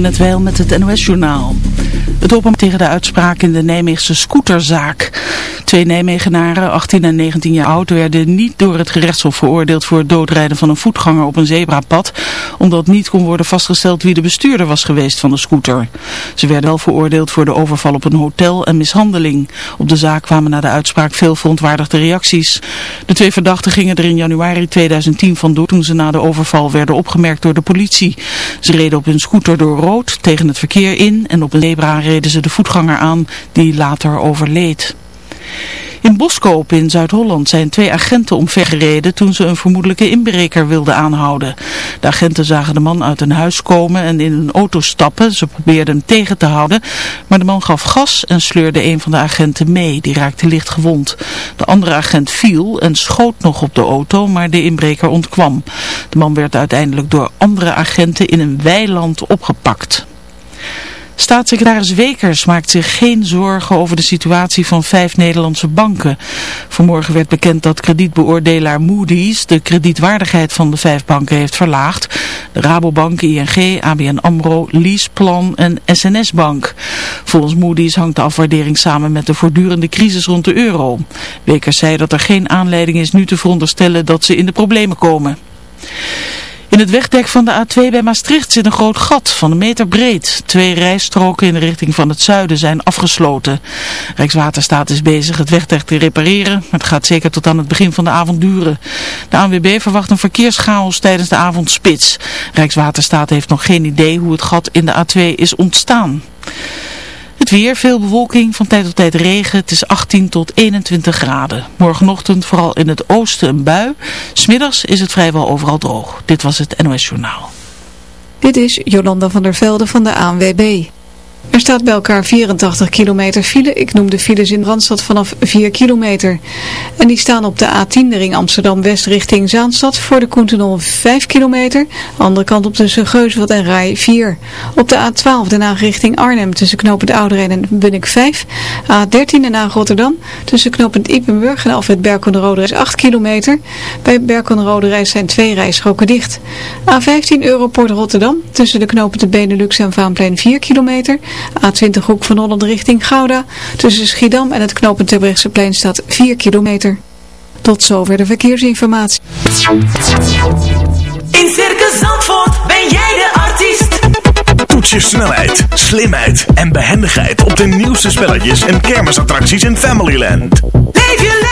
net wel met het NOS-journaal. Het open tegen de uitspraak in de Nijmeegse scooterzaak. Twee Nijmegenaren, 18 en 19 jaar oud, werden niet door het gerechtshof veroordeeld voor het doodrijden van een voetganger op een zebrapad, omdat niet kon worden vastgesteld wie de bestuurder was geweest van de scooter. Ze werden wel veroordeeld voor de overval op een hotel en mishandeling. Op de zaak kwamen na de uitspraak veel verontwaardigde reacties. De twee verdachten gingen er in januari 2010 vandoor toen ze na de overval werden opgemerkt door de politie. Ze reden op hun scooter door rood tegen het verkeer in en op een zebra reden ze de voetganger aan die later overleed. In Boskoop in Zuid-Holland zijn twee agenten omvergereden toen ze een vermoedelijke inbreker wilden aanhouden. De agenten zagen de man uit een huis komen en in een auto stappen. Ze probeerden hem tegen te houden, maar de man gaf gas en sleurde een van de agenten mee. Die raakte licht gewond. De andere agent viel en schoot nog op de auto, maar de inbreker ontkwam. De man werd uiteindelijk door andere agenten in een weiland opgepakt. Staatssecretaris Wekers maakt zich geen zorgen over de situatie van vijf Nederlandse banken. Vanmorgen werd bekend dat kredietbeoordelaar Moody's de kredietwaardigheid van de vijf banken heeft verlaagd. De Rabobank, ING, ABN AMRO, Leaseplan en SNS Bank. Volgens Moody's hangt de afwaardering samen met de voortdurende crisis rond de euro. Wekers zei dat er geen aanleiding is nu te veronderstellen dat ze in de problemen komen. In het wegdek van de A2 bij Maastricht zit een groot gat van een meter breed. Twee rijstroken in de richting van het zuiden zijn afgesloten. Rijkswaterstaat is bezig het wegdek te repareren, maar het gaat zeker tot aan het begin van de avond duren. De ANWB verwacht een verkeerschaos tijdens de avondspits. Rijkswaterstaat heeft nog geen idee hoe het gat in de A2 is ontstaan. Het weer, veel bewolking, van tijd tot tijd regen. Het is 18 tot 21 graden. Morgenochtend vooral in het oosten een bui. Smiddags is het vrijwel overal droog. Dit was het NOS Journaal. Dit is Jolanda van der Velde van de ANWB. Er staat bij elkaar 84 kilometer file. Ik noem de files in Randstad vanaf 4 kilometer. En die staan op de A10 de ring Amsterdam-West richting Zaanstad voor de Koentenol 5 kilometer. Andere kant op tussen Geusveld en Rij 4. Op de A12 Den Haag richting Arnhem tussen knooppunt Ouderijn en Bunnik 5. A13 Den Haag Rotterdam tussen knooppunt Ippenburg en Alfred Berkel de Rode is 8 kilometer. Bij Berkel de Rode Reis zijn twee rijstroken dicht. A15 Europort Rotterdam tussen de knooppunten Benelux en Vaanplein 4 kilometer. A20 Hoek van Holland richting Gouda. Tussen Schiedam en het knooppunt Terbrechtseplein staat 4 kilometer. Tot zover de verkeersinformatie. In Circus Zandvoort ben jij de artiest. Toets je snelheid, slimheid en behendigheid op de nieuwste spelletjes en kermisattracties in Familyland. Leef je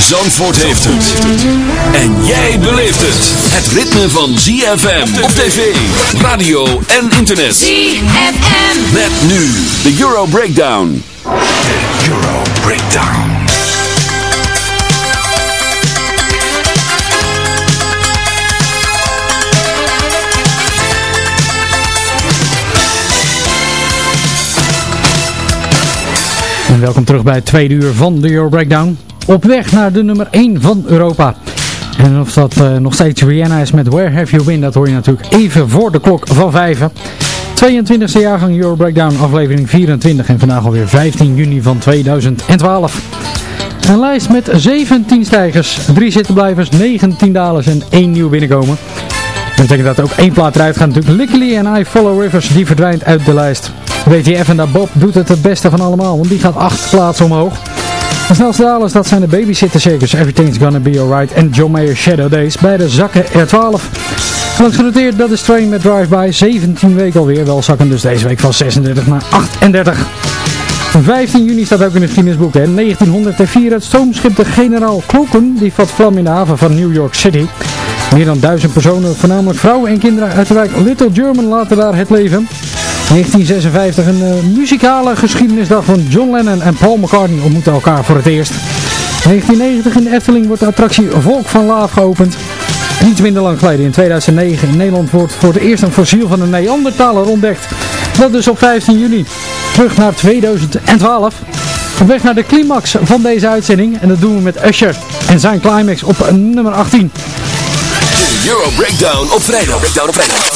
Zandvoort heeft het. En jij beleeft het. Het ritme van ZFM op tv, radio en internet. ZFM. Met nu de Euro Breakdown. De Euro Breakdown. En welkom terug bij het tweede uur van de Euro Breakdown. Op weg naar de nummer 1 van Europa. En of dat eh, nog steeds Rihanna is met Where Have You Been, dat hoor je natuurlijk even voor de klok van 5. 22e jaargang Euro Breakdown, aflevering 24 en vandaag alweer 15 juni van 2012. Een lijst met 17 stijgers, 3 zittenblijvers, 19 dalers en 1 nieuw binnenkomen. Dat betekent dat ook één plaat eruit gaat natuurlijk. Lickily en I Follow Rivers, die verdwijnt uit de lijst. WTF en daar Bob doet het het beste van allemaal, want die gaat 8 plaatsen omhoog. De snelste dalers dat zijn de Babysitter Circus, Everything's Gonna Be Alright en John Mayer Shadow Days. Beide zakken er 12. Langs genoteerd, dat is Train met Drive-By. 17 weken alweer, wel zakken dus deze week van 36 naar 38. 15 juni staat ook in het Guinness hè. 1904 het stoomschip de generaal Kloken, die vat vlam in de haven van New York City. Meer dan duizend personen, voornamelijk vrouwen en kinderen uit de wijk Little German laten daar het leven. 1956, een uh, muzikale geschiedenisdag van John Lennon en Paul McCartney ontmoeten elkaar voor het eerst. 1990 in de Efteling wordt de attractie Volk van Laaf geopend. En iets minder lang geleden, in 2009, in Nederland wordt voor het eerst een fossiel van een Neandertaler ontdekt. Dat dus op 15 juni. Terug naar 2012. Op weg naar de climax van deze uitzending. En dat doen we met Usher en zijn climax op nummer 18. De Euro Breakdown op vrijdag. Breakdown op vrijdag.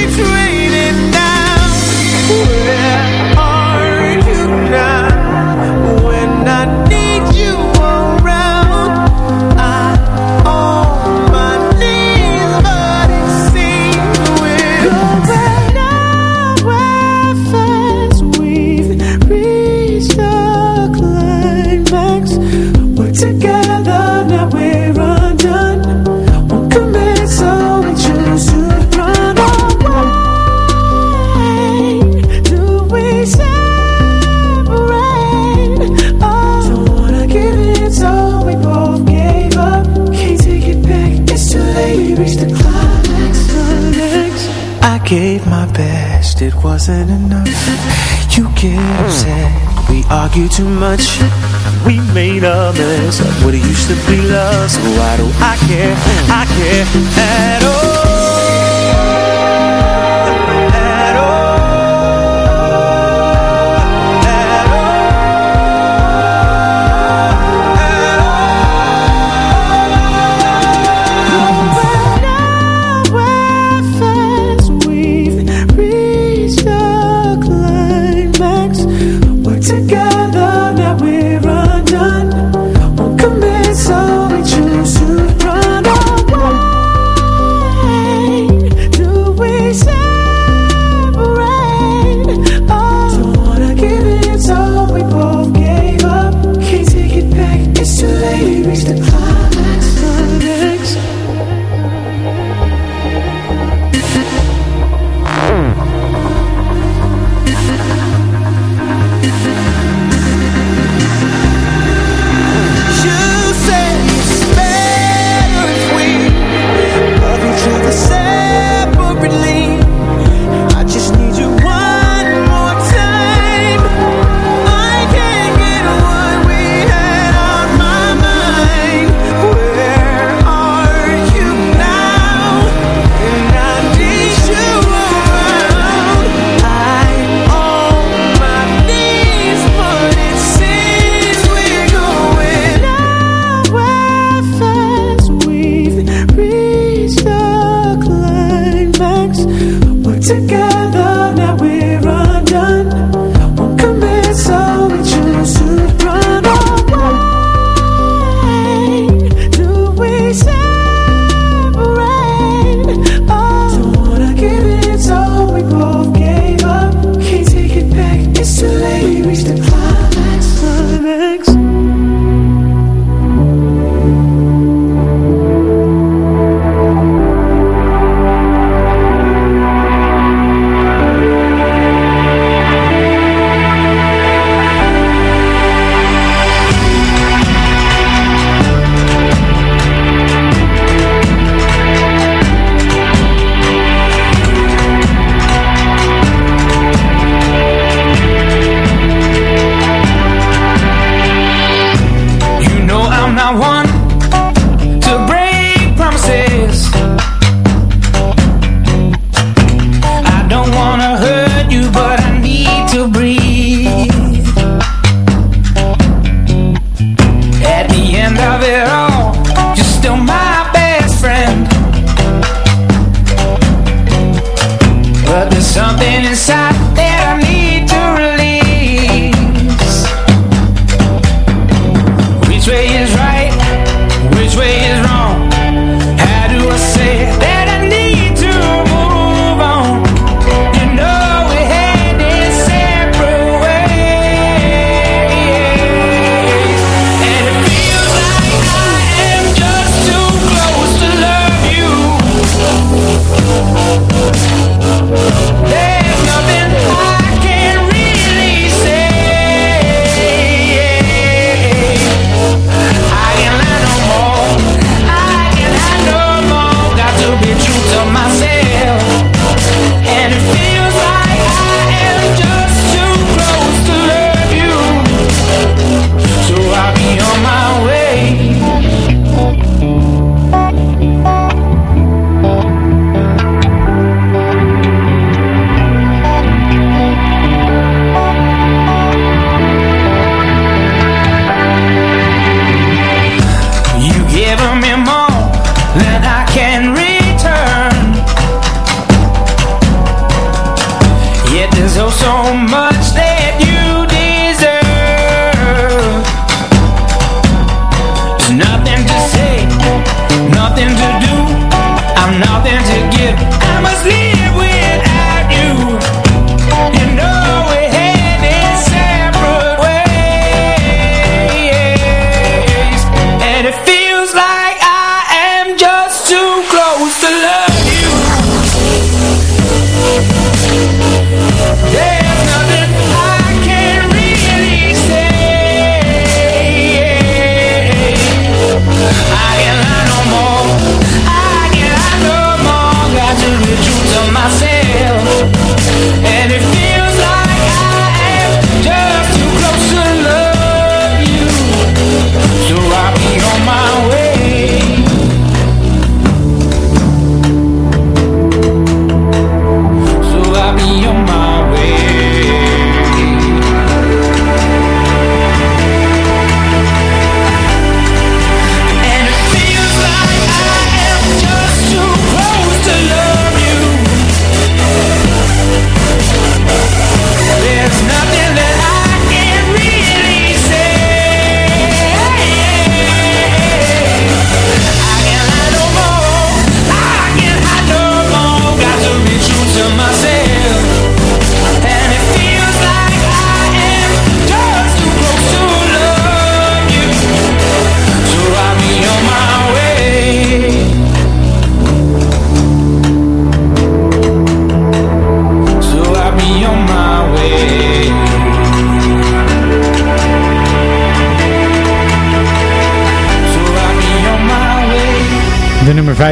that keeps gave my best, it wasn't enough. You get upset, we argue too much. We made a mess of what it used to be love. So oh, why do I care? I care at all. together.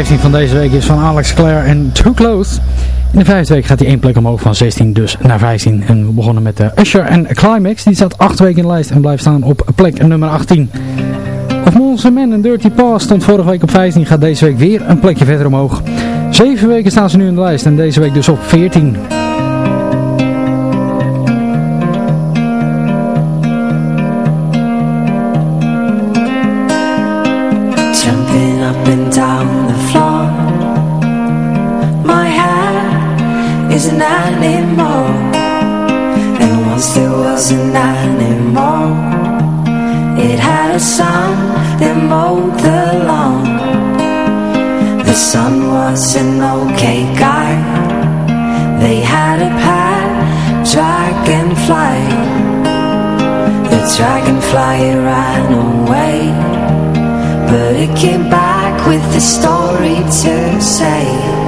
ranking van deze week is van Alex Clare en Too Close. In de vijfde week gaat hij één plek omhoog van 16 dus naar 15. En we begonnen met de Usher en Climax. Die staat acht weken in de lijst en blijft staan op plek nummer 18. Of Monster Man en Dirty Paw stond vorige week op 15. Gaat deze week weer een plekje verder omhoog. Zeven weken staan ze nu in de lijst en deze week dus op 14. an animal. It had a son that mowed the lawn. The son was an okay guy. They had a pet dragonfly. The dragonfly ran away, but it came back with a story to say.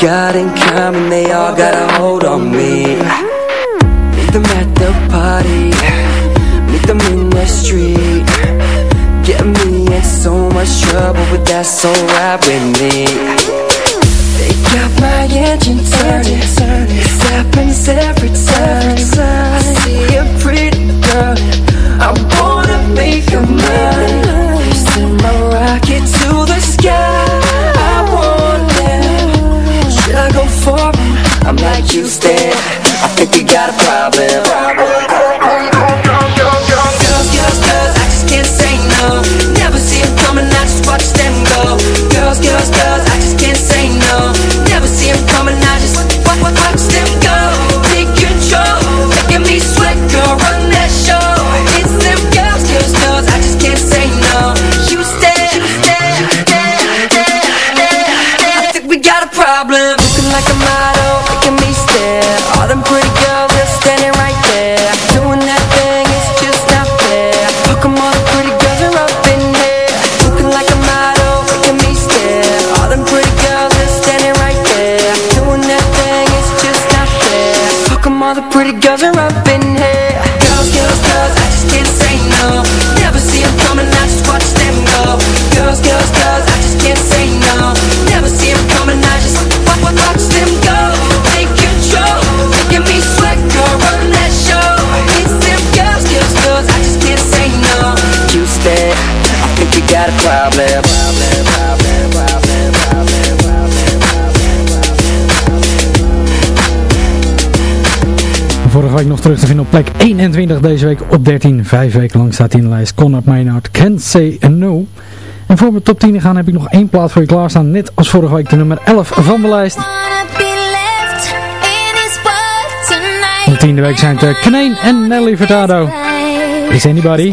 got in common, they all got a you stare. I think we got a problem. terug te vinden op plek 21 deze week op 13. Vijf weken lang staat in de lijst. Conrad Maynard, Can't Say No. En voor mijn top 10 gaan heb ik nog één plaats voor je klaarstaan. Net als vorige week de nummer 11 van de lijst. Op de tiende week zijn het eh, Kneen en Nelly Furtado. Is anybody?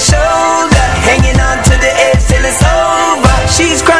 shoulder, hanging on to the edge till it's over. She's crying.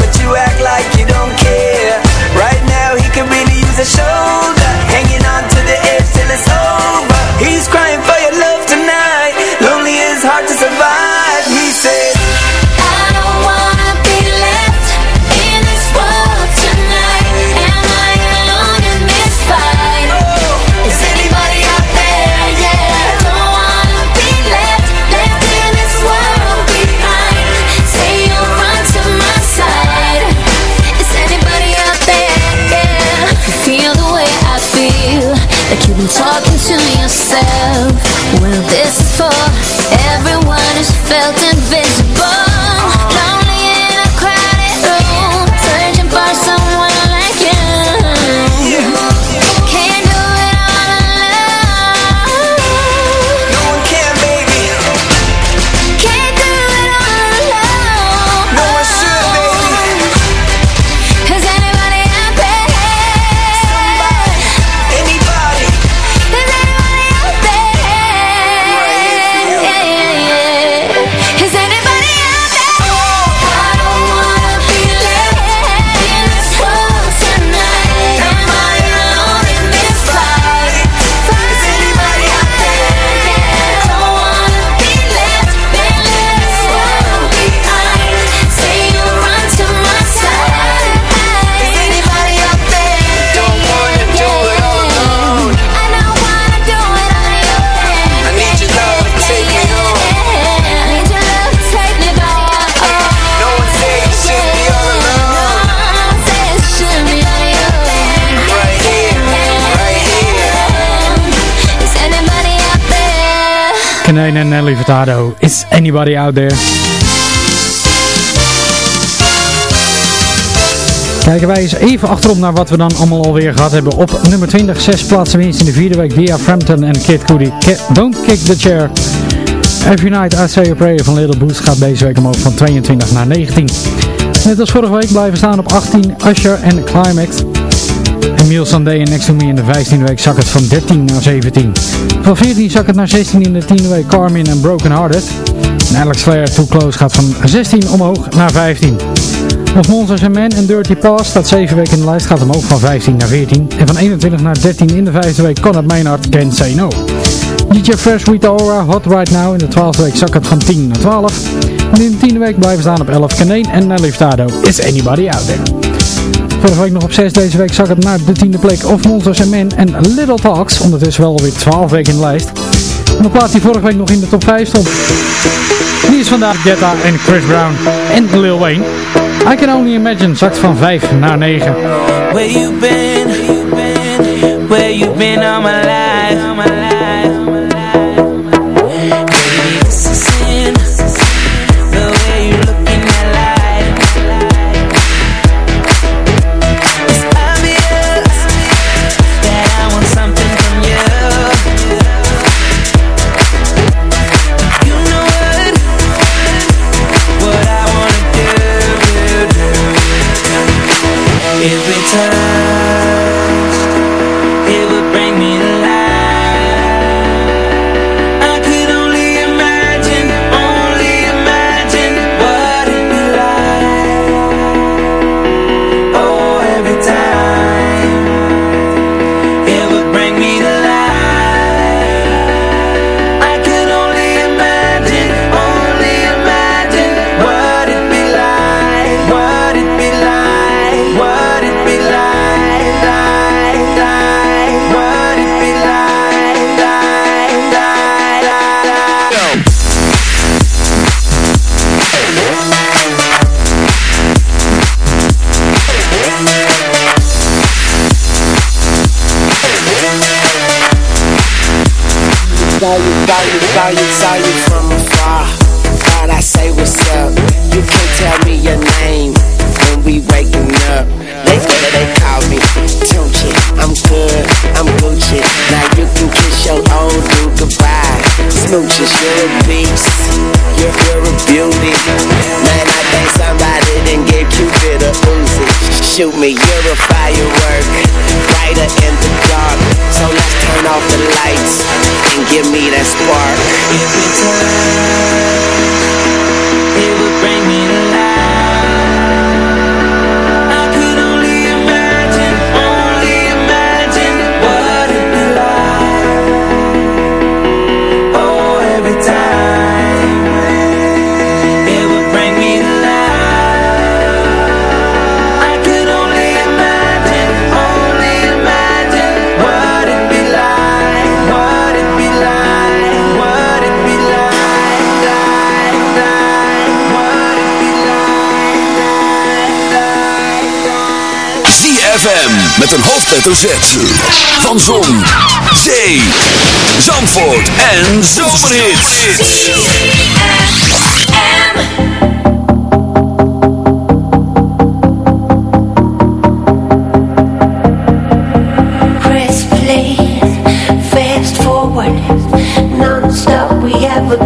Kaneen en Nelly Furtado. Is anybody out there? Kijken wij eens even achterom naar wat we dan allemaal alweer gehad hebben. Op nummer 20, 6 plaatsen winst in de vierde week. Dia Frampton en Kid Cudi. Don't Kick the Chair. Every Night I Say a Prayer van Little Boots gaat deze week omhoog van 22 naar 19. Net als vorige week blijven staan op 18 Usher en Climax. Emile Sandé en Next to Me in de 15e week zak het van 13 naar 17. Van 14 zak het naar 16 in de 10e week Carmen en Broken Hearted. En Alex Flair Too Close gaat van 16 omhoog naar 15. Nog Monsters and Men en Dirty Pass staat 7 weken in de lijst, gaat omhoog van 15 naar 14. En van 21 naar 13 in de 5e week Conrad Maynard Can't Say No. DJ Fresh Rita Ora Hot Right Now in de 12e week zak het van 10 naar 12. En in de 10e week blijven staan op 11 Kaneen en Nelly Furtado Is Anybody Out There. Vorige week nog op 6, deze week zak het naar de 10e plek of Monsters and Men en Little Talks. Ondertussen wel alweer 12 weken in de lijst. En de plaats die vorige week nog in de top 5 stond. Die is vandaag Jetta en Chris Brown en Lil Wayne. I Can Only Imagine zakt van 5 naar 9. Where you been? Where you been all my life? All my life. Saw you, saw you, saw you, from afar. Thought I say what's up. You can tell me your name when we waking up. They better they call me Tunchi. I'm good, I'm Gucci. Now you can kiss your old dude goodbye. Smooches, you're a beast. You're, you're a beauty. Man, I think somebody didn't give Cupid a Uzi. Shoot me, you're a firework. Brighter in the off the lights and give me that spark. Every time hoofdletter Z. Van Zon, Zee, Zandvoort en Zomerhits. Press play, fast forward, non-stop. We have a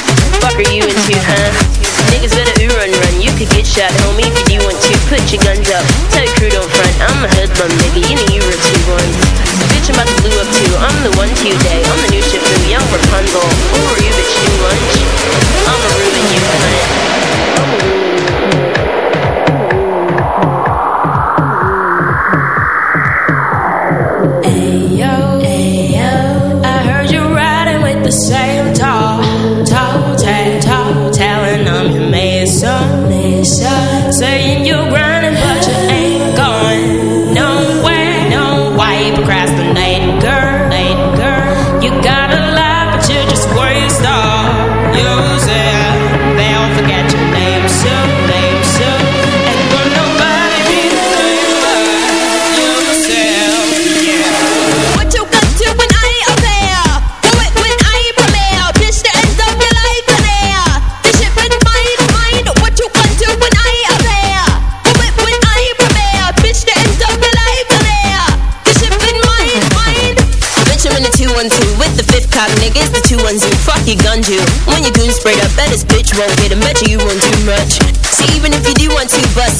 Fuck are you into, huh? Niggas better ooh run run, you could get shot, homie, if you want to. Put your guns up, tell your crew don't front. I'm a hoodlum, nigga, you know you were two ones. Bitch, I'm about to blue up too. I'm the one today. I'm the new ship from young Rapunzel. Who are you, bitch? New lunch? I'ma ruin you, cunt. Ayo,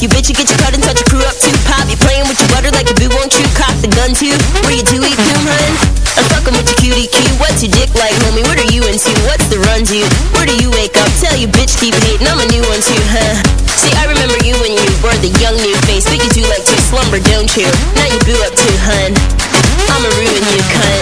you bitch, you get your cut and touch your crew up too. Pop, you playing with your butter like a boo, won't you? Cock the gun too. Where you do eat coon, hun? I'm fucking with your cutie cue. What's your dick like, homie? What are you into? What's the run to? Where do you wake up? Tell you bitch keep hating. I'm a new one too, huh? See, I remember you when you were the young new face, but you do like to slumber, don't you? Now you boo up too, hun. I'ma ruin you, cunt.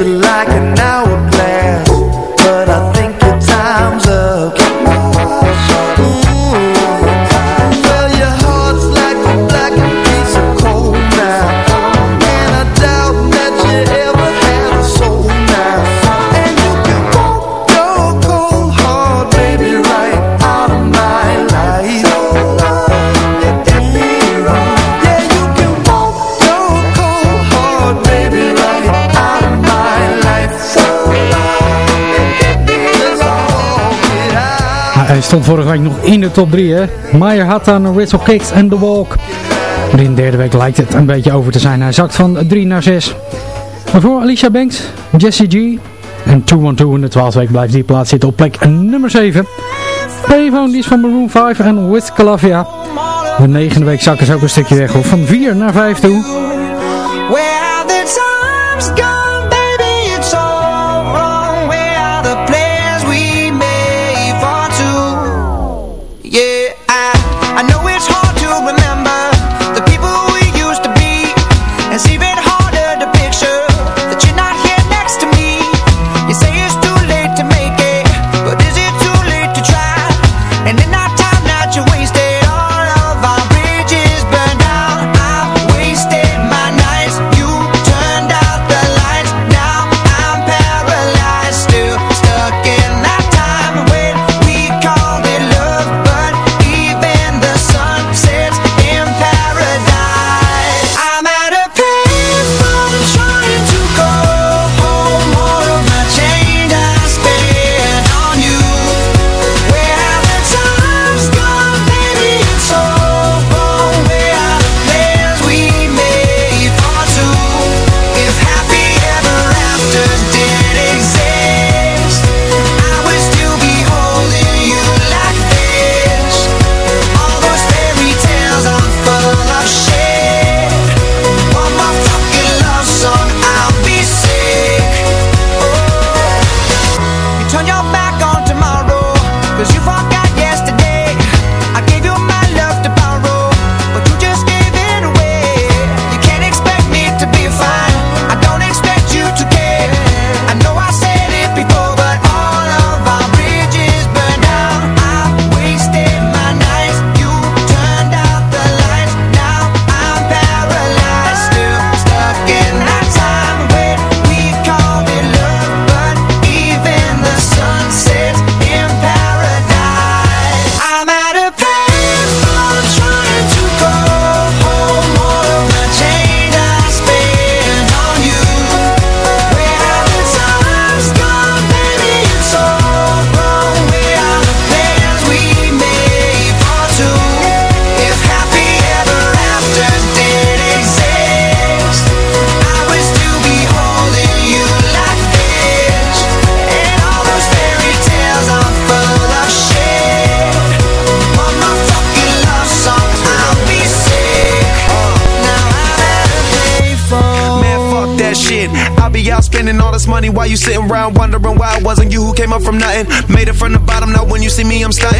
the light. Stond vorige week nog in de top 3 hè. Meyer Hattan, Ritzel Kicks en The Walk. Maar in de derde week lijkt het een beetje over te zijn. Hij zakt van 3 naar 6. Maar voor Alicia Banks, Jessie G en 212 in de 12e week blijft die plaats zitten op plek nummer 7. Payphone die is van Maroon 5 en Wiz Calafia. De negende week zakken ze ook een stukje weg. Van 4 naar 5 toe. Came up from nothing. Made it from the bottom, now when you see me, I'm stunting.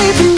keep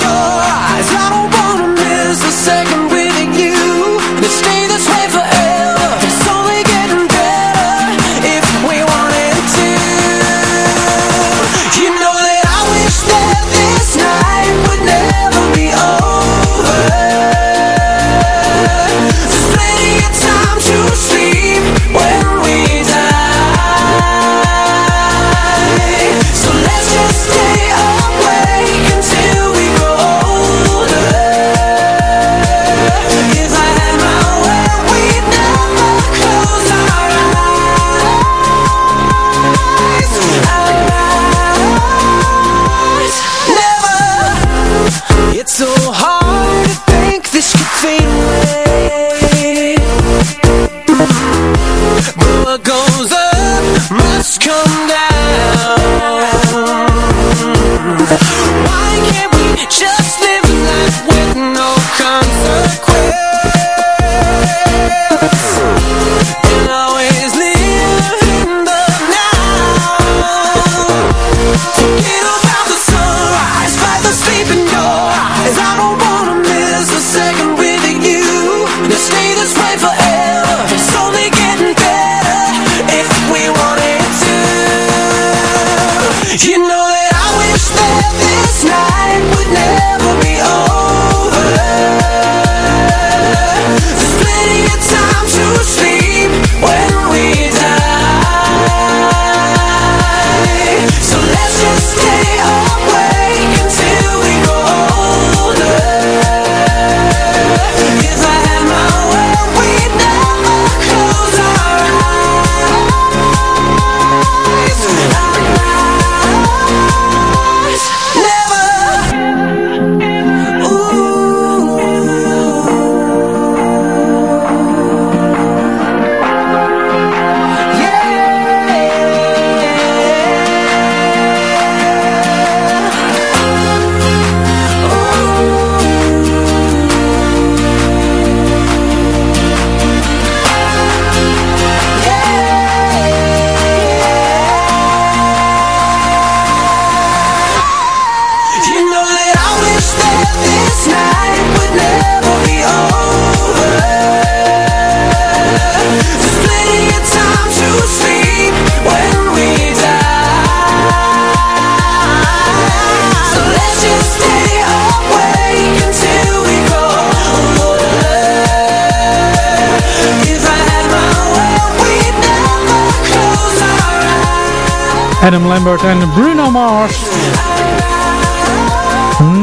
Adam Lambert en Bruno Mars.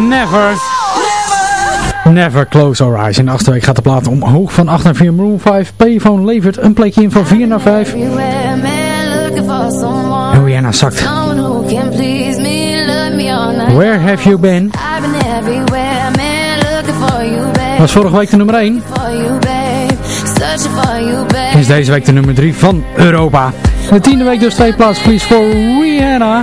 Never. Never Close Our Eyes. In de achterweek gaat de plaat omhoog van 8 naar 4. room 5 Payphone levert een plekje in van 4 naar 5. En Rihanna zakt. Where have you been? Was vorige week de nummer 1. Is deze week de nummer 3 van Europa. De tiende week dus twee plaats verlies voor Rihanna.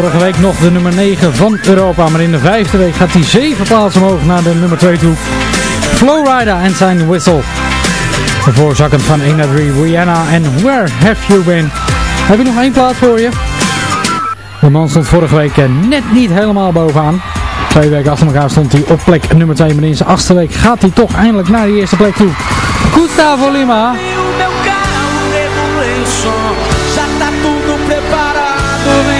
vorige week nog de nummer 9 van Europa. Maar in de vijfde week gaat hij 7 plaatsen omhoog naar de nummer 2 toe. Flowrider en zijn Whistle. De voorzakken van 1 naar 3 Rihanna en Where Have You Been. Heb je nog één plaats voor je? De man stond vorige week eh, net niet helemaal bovenaan. Twee weken achter elkaar stond hij op plek nummer 2. Maar in zijn achtste week gaat hij toch eindelijk naar die eerste plek toe. Gustavo Lima. Tudo.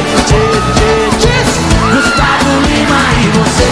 Believe I will say,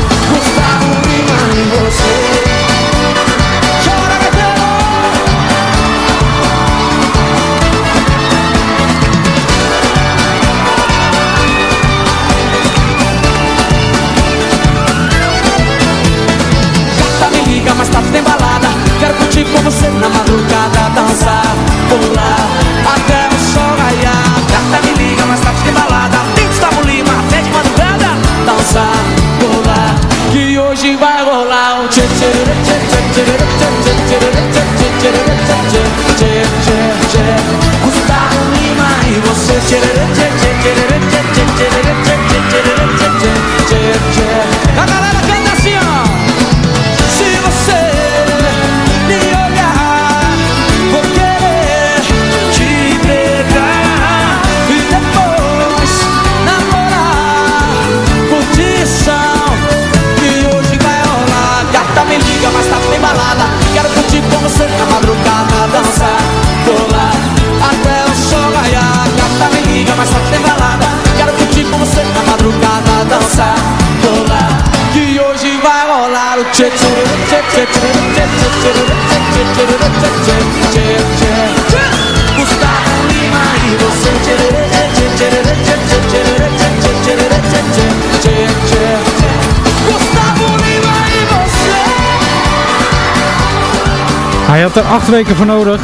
Hij had er acht weken voor nodig.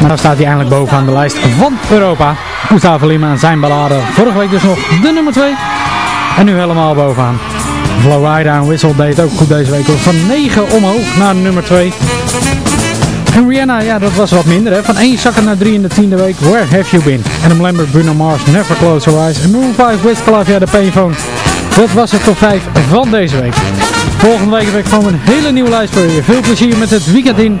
Maar dan staat hij eindelijk bovenaan de lijst van Europa. Gustavo Lima en zijn ballade. Vorige week dus nog de nummer 2. En nu helemaal bovenaan. Flowrider en Whistle deed ook goed deze week. Van 9 omhoog naar nummer 2. En Rihanna, ja dat was wat minder hè. Van 1 zakken naar 3 in de tiende week. Where have you been? Adam Lambert, Bruno Mars, Never Close Your Eyes. En Maroon 5, Wiz Khalifa, de Payphone. Dat was het top 5 van deze week. Volgende week heb ik gewoon een hele nieuwe lijst voor je. Veel plezier met het weekend in.